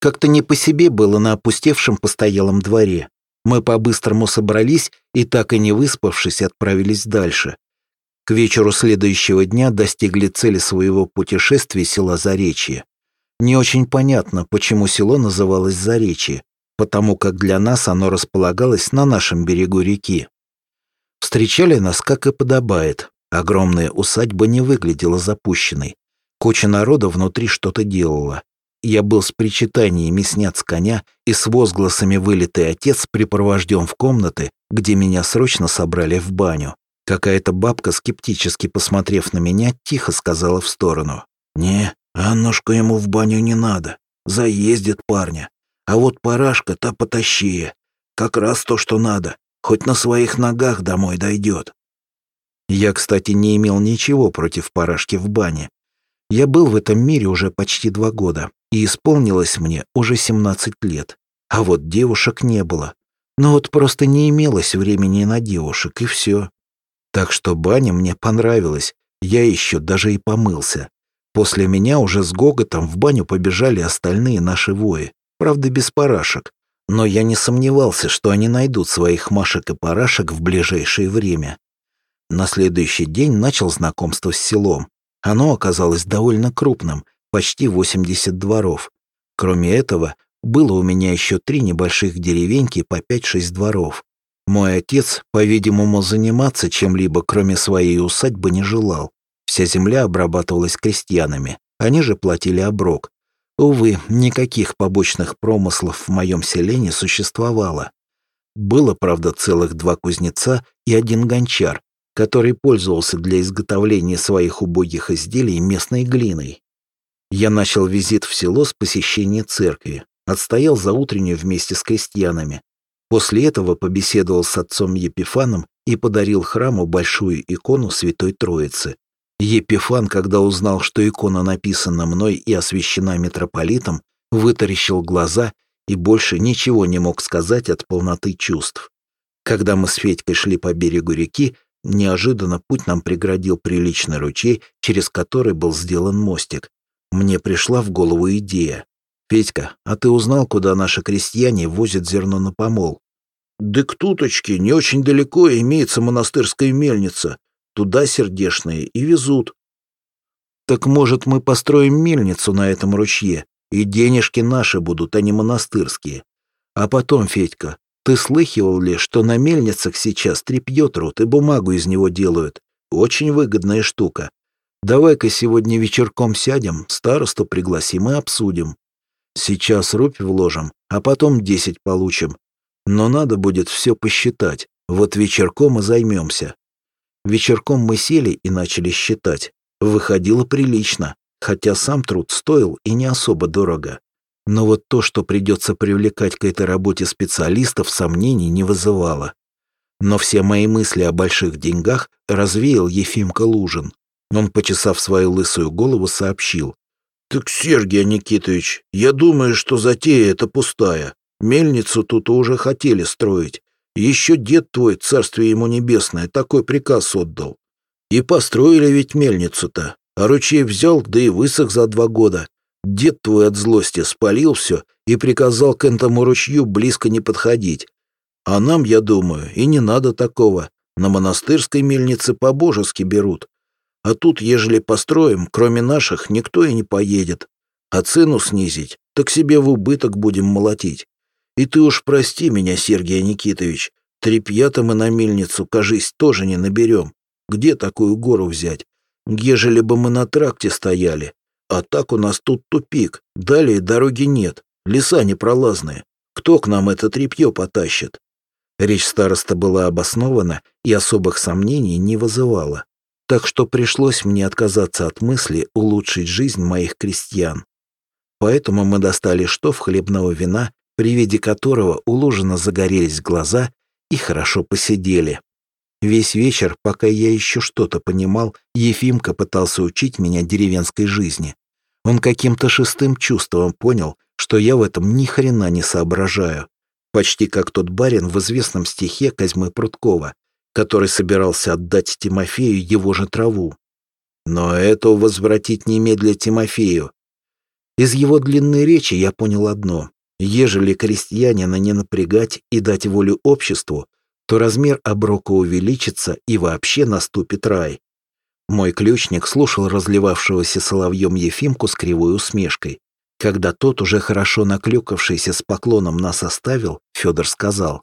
Как-то не по себе было на опустевшем постоялом дворе. Мы по-быстрому собрались и, так и не выспавшись, отправились дальше. К вечеру следующего дня достигли цели своего путешествия села Заречье. Не очень понятно, почему село называлось Заречье, потому как для нас оно располагалось на нашем берегу реки. Встречали нас, как и подобает. Огромная усадьба не выглядела запущенной. Куча народа внутри что-то делала. Я был с причитаниями снят с коня и с возгласами «вылитый отец» припровожден в комнаты, где меня срочно собрали в баню. Какая-то бабка, скептически посмотрев на меня, тихо сказала в сторону. «Не, Аннушку ему в баню не надо. Заездит парня. А вот парашка та потащи. Как раз то, что надо. Хоть на своих ногах домой дойдет». Я, кстати, не имел ничего против парашки в бане. Я был в этом мире уже почти два года, и исполнилось мне уже 17 лет. А вот девушек не было. Но вот просто не имелось времени на девушек, и все. Так что баня мне понравилась, я еще даже и помылся. После меня уже с гоготом в баню побежали остальные наши вои, правда без парашек. Но я не сомневался, что они найдут своих машек и парашек в ближайшее время. На следующий день начал знакомство с селом. Оно оказалось довольно крупным, почти 80 дворов. Кроме этого, было у меня еще три небольших деревеньки по 5-6 дворов. Мой отец, по-видимому, заниматься чем-либо, кроме своей усадьбы, не желал. Вся земля обрабатывалась крестьянами, они же платили оброк. Увы, никаких побочных промыслов в моем селе не существовало. Было, правда, целых два кузнеца и один гончар, который пользовался для изготовления своих убогих изделий местной глиной. Я начал визит в село с посещения церкви, отстоял за утреннюю вместе с крестьянами. После этого побеседовал с отцом Епифаном и подарил храму большую икону Святой Троицы. Епифан, когда узнал, что икона написана мной и освящена митрополитом, вытаращил глаза и больше ничего не мог сказать от полноты чувств. Когда мы с Федькой шли по берегу реки, Неожиданно путь нам преградил приличный ручей, через который был сделан мостик. Мне пришла в голову идея. «Петька, а ты узнал, куда наши крестьяне возят зерно на помол?» «Да к туточки, не очень далеко имеется монастырская мельница. Туда сердешные и везут». «Так, может, мы построим мельницу на этом ручье, и денежки наши будут, а не монастырские. А потом, Федька, ты слыхивал ли, что на мельницах сейчас тряпье трут и бумагу из него делают? Очень выгодная штука. Давай-ка сегодня вечерком сядем, старосту пригласим и обсудим. Сейчас рубь вложим, а потом десять получим. Но надо будет все посчитать. Вот вечерком и займемся. Вечерком мы сели и начали считать. Выходило прилично, хотя сам труд стоил и не особо дорого. Но вот то, что придется привлекать к этой работе специалистов, сомнений не вызывало. Но все мои мысли о больших деньгах развеял Ефимка Лужин. Он, почесав свою лысую голову, сообщил. «Так, Сергей Никитович, я думаю, что затея эта пустая. Мельницу тут уже хотели строить. Еще дед твой, царствие ему небесное, такой приказ отдал. И построили ведь мельницу-то. А ручей взял, да и высох за два года. Дед твой от злости спалил все и приказал к этому ручью близко не подходить. А нам, я думаю, и не надо такого. На монастырской мельнице по-божески берут. А тут, ежели построим, кроме наших, никто и не поедет. А цену снизить, так себе в убыток будем молотить. И ты уж прости меня, Сергей Никитович, трепья-то мы на мельницу, кажись, тоже не наберем. Где такую гору взять? Ежели бы мы на тракте стояли, а так у нас тут тупик, далее дороги нет, леса непролазные. Кто к нам это тряпье потащит?» Речь староста была обоснована и особых сомнений не вызывала. Так что пришлось мне отказаться от мысли улучшить жизнь моих крестьян. Поэтому мы достали штоф хлебного вина, при виде которого у Лужина загорелись глаза и хорошо посидели. Весь вечер, пока я еще что-то понимал, Ефимка пытался учить меня деревенской жизни. Он каким-то шестым чувством понял, что я в этом ни хрена не соображаю. Почти как тот барин в известном стихе Козьмы Прудкова, который собирался отдать Тимофею его же траву. Но это возвратить немедля Тимофею. Из его длинной речи я понял одно. Ежели крестьянина не напрягать и дать волю обществу, то размер оброка увеличится и вообще наступит рай. Мой ключник слушал разливавшегося соловьем Ефимку с кривой усмешкой. Когда тот, уже хорошо наклюкавшийся с поклоном нас оставил, Федор сказал.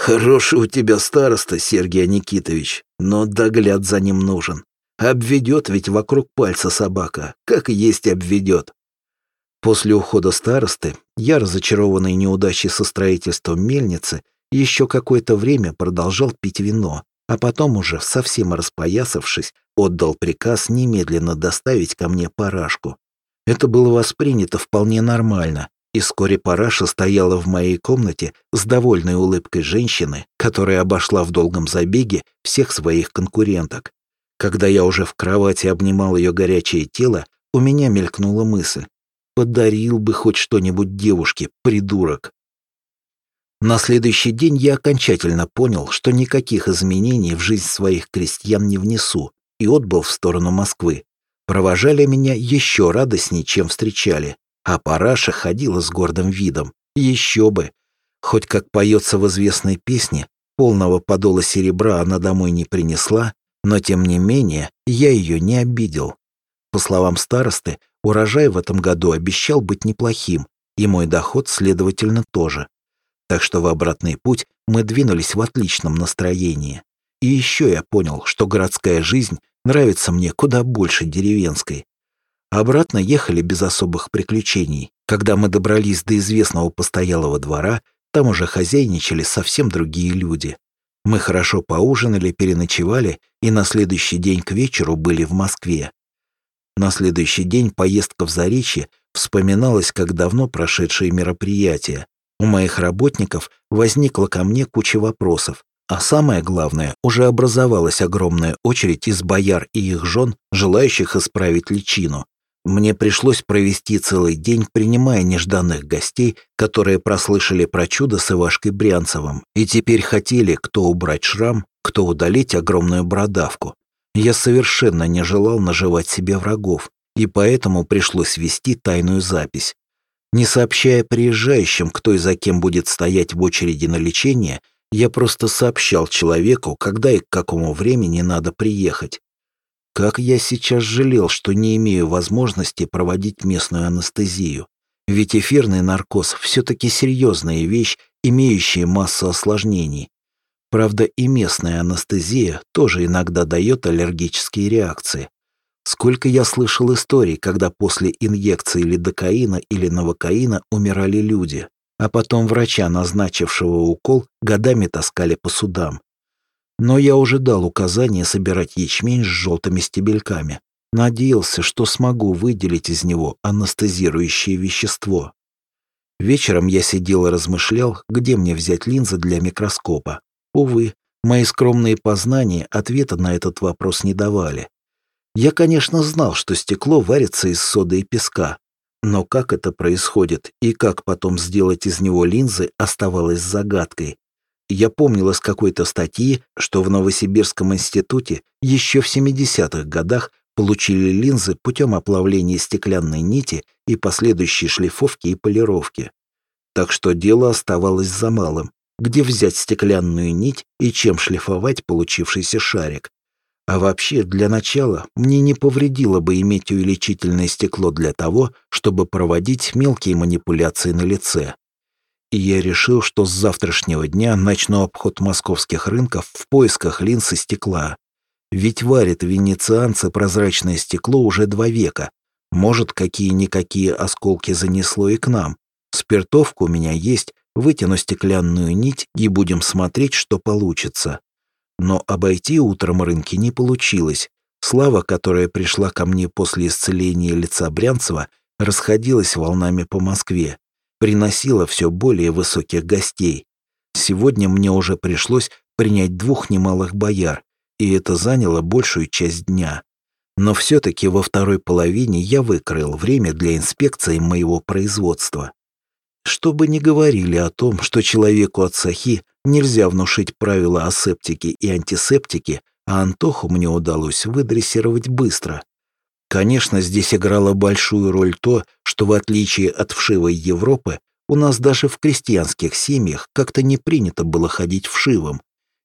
«Хороший у тебя староста, Сергей Никитович, но догляд за ним нужен. Обведет ведь вокруг пальца собака, как есть обведет». После ухода старосты я, разочарованный неудачей со строительством мельницы, еще какое-то время продолжал пить вино, а потом уже, совсем распоясавшись, отдал приказ немедленно доставить ко мне парашку. Это было воспринято вполне нормально, и вскоре параша стояла в моей комнате с довольной улыбкой женщины, которая обошла в долгом забеге всех своих конкуренток. Когда я уже в кровати обнимал ее горячее тело, у меня мелькнула мысль, Подарил бы хоть что-нибудь девушке, придурок. На следующий день я окончательно понял, что никаких изменений в жизнь своих крестьян не внесу, и отбыл в сторону Москвы. Провожали меня еще радостнее, чем встречали, а параша ходила с гордым видом. Еще бы! Хоть как поется в известной песне, полного подола серебра она домой не принесла, но тем не менее я ее не обидел. По словам старосты, урожай в этом году обещал быть неплохим, и мой доход, следовательно, тоже. Так что в обратный путь мы двинулись в отличном настроении. И еще я понял, что городская жизнь нравится мне куда больше деревенской. Обратно ехали без особых приключений. Когда мы добрались до известного постоялого двора, там уже хозяйничали совсем другие люди. Мы хорошо поужинали, переночевали и на следующий день к вечеру были в Москве. На следующий день поездка в Заречье вспоминалась как давно прошедшее мероприятие. У моих работников возникла ко мне куча вопросов, а самое главное, уже образовалась огромная очередь из бояр и их жен, желающих исправить личину. Мне пришлось провести целый день, принимая нежданных гостей, которые прослышали про чудо с Ивашкой Брянцевым, и теперь хотели кто убрать шрам, кто удалить огромную бородавку. Я совершенно не желал наживать себе врагов, и поэтому пришлось вести тайную запись. Не сообщая приезжающим, кто и за кем будет стоять в очереди на лечение, я просто сообщал человеку, когда и к какому времени надо приехать. Как я сейчас жалел, что не имею возможности проводить местную анестезию. Ведь эфирный наркоз все-таки серьезная вещь, имеющая массу осложнений. Правда, и местная анестезия тоже иногда дает аллергические реакции. Сколько я слышал историй, когда после инъекции лидокаина или новокаина умирали люди, а потом врача, назначившего укол, годами таскали по судам. Но я уже дал указание собирать ячмень с желтыми стебельками. Надеялся, что смогу выделить из него анестезирующее вещество. Вечером я сидел и размышлял, где мне взять линзы для микроскопа. Увы, мои скромные познания ответа на этот вопрос не давали. Я, конечно, знал, что стекло варится из соды и песка, но как это происходит и как потом сделать из него линзы оставалось загадкой. Я помнил из какой-то статьи, что в Новосибирском институте еще в 70-х годах получили линзы путем оплавления стеклянной нити и последующей шлифовки и полировки. Так что дело оставалось за малым где взять стеклянную нить и чем шлифовать получившийся шарик. А вообще, для начала, мне не повредило бы иметь увеличительное стекло для того, чтобы проводить мелкие манипуляции на лице. И я решил, что с завтрашнего дня начну обход московских рынков в поисках линз и стекла. Ведь варят венецианцы прозрачное стекло уже два века. Может, какие-никакие осколки занесло и к нам. Спиртовка у меня есть, Вытяну стеклянную нить и будем смотреть, что получится. Но обойти утром рынки не получилось. Слава, которая пришла ко мне после исцеления лица Брянцева, расходилась волнами по Москве, приносила все более высоких гостей. Сегодня мне уже пришлось принять двух немалых бояр, и это заняло большую часть дня. Но все-таки во второй половине я выкроил время для инспекции моего производства. Чтобы не говорили о том, что человеку от сахи нельзя внушить правила асептики и антисептики, а Антоху мне удалось выдрессировать быстро. Конечно, здесь играло большую роль то, что в отличие от вшивой Европы, у нас даже в крестьянских семьях как-то не принято было ходить вшивым,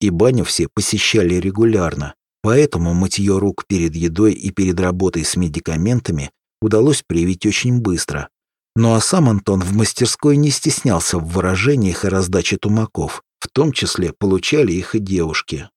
и баню все посещали регулярно, поэтому мытье рук перед едой и перед работой с медикаментами удалось привить очень быстро. Ну а сам Антон в мастерской не стеснялся в выражениях и раздаче тумаков, в том числе получали их и девушки.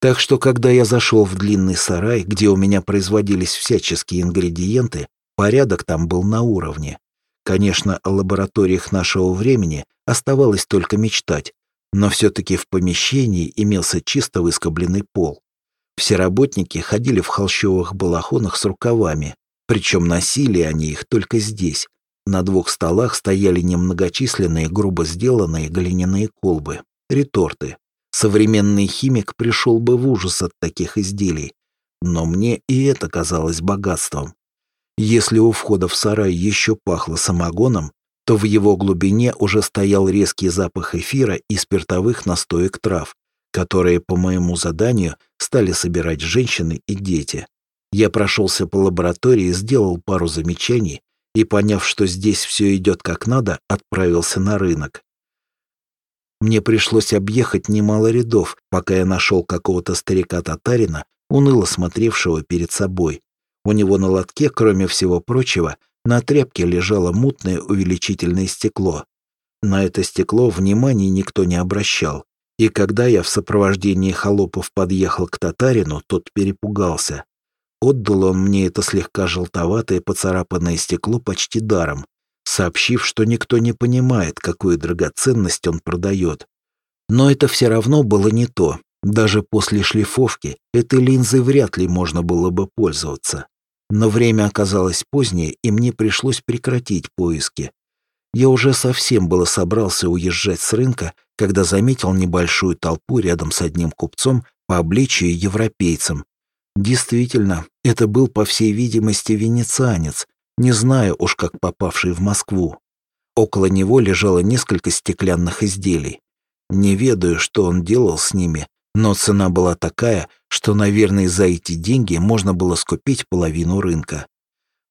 Так что, когда я зашел в длинный сарай, где у меня производились всяческие ингредиенты, порядок там был на уровне. Конечно, о лабораториях нашего времени оставалось только мечтать, но все-таки в помещении имелся чисто выскобленный пол. Все работники ходили в холщовых балахонах с рукавами, причем носили они их только здесь. На двух столах стояли немногочисленные грубо сделанные глиняные колбы, реторты. Современный химик пришел бы в ужас от таких изделий, но мне и это казалось богатством. Если у входа в сарай еще пахло самогоном, то в его глубине уже стоял резкий запах эфира и спиртовых настоек трав, которые, по моему заданию, стали собирать женщины и дети. Я прошелся по лаборатории, сделал пару замечаний и, поняв, что здесь все идет как надо, отправился на рынок. Мне пришлось объехать немало рядов, пока я нашел какого-то старика-татарина, уныло смотревшего перед собой. У него на лотке, кроме всего прочего, на тряпке лежало мутное увеличительное стекло. На это стекло внимания никто не обращал. И когда я в сопровождении холопов подъехал к татарину, тот перепугался. Отдал он мне это слегка желтоватое поцарапанное стекло почти даром, сообщив, что никто не понимает, какую драгоценность он продает. Но это все равно было не то. Даже после шлифовки этой линзой вряд ли можно было бы пользоваться. Но время оказалось позднее, и мне пришлось прекратить поиски. Я уже совсем было собрался уезжать с рынка, когда заметил небольшую толпу рядом с одним купцом по обличию европейцем. Действительно, это был, по всей видимости, венецианец, не знаю уж как попавший в Москву. Около него лежало несколько стеклянных изделий. Не ведаю, что он делал с ними, но цена была такая, что, наверное, за эти деньги можно было скупить половину рынка.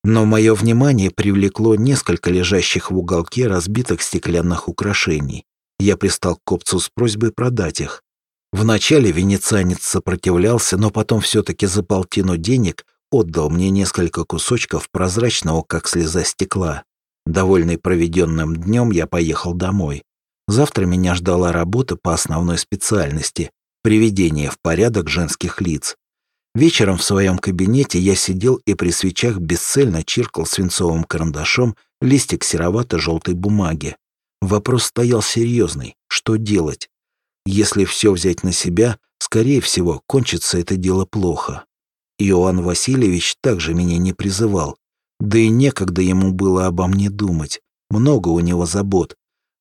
Но мое внимание привлекло несколько лежащих в уголке разбитых стеклянных украшений. Я пристал к копцу с просьбой продать их. Вначале венецианец сопротивлялся, но потом все-таки за полтину денег отдал мне несколько кусочков прозрачного, как слеза стекла. Довольный проведенным днем, я поехал домой. Завтра меня ждала работа по основной специальности – приведение в порядок женских лиц. Вечером в своем кабинете я сидел и при свечах бесцельно чиркал свинцовым карандашом листик серовато-желтой бумаги. Вопрос стоял серьезный. Что делать? Если все взять на себя, скорее всего, кончится это дело плохо. Иоанн Васильевич также меня не призывал. Да и некогда ему было обо мне думать. Много у него забот.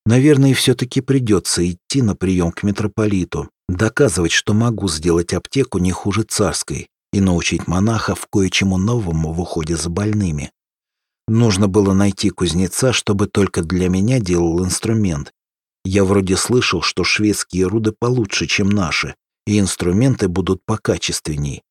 Наверное, все-таки придется идти на прием к митрополиту, доказывать, что могу сделать аптеку не хуже царской и научить монахов кое-чему новому в уходе за больными. Нужно было найти кузнеца, чтобы только для меня делал инструмент. Я вроде слышал, что шведские руды получше, чем наши, и инструменты будут покачественней.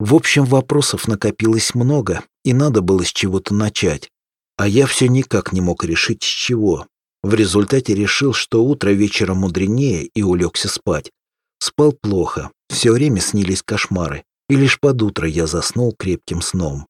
В общем, вопросов накопилось много, и надо было с чего-то начать. А я все никак не мог решить, с чего. В результате решил, что утро вечера мудренее, и улегся спать. Спал плохо, все время снились кошмары, и лишь под утро я заснул крепким сном.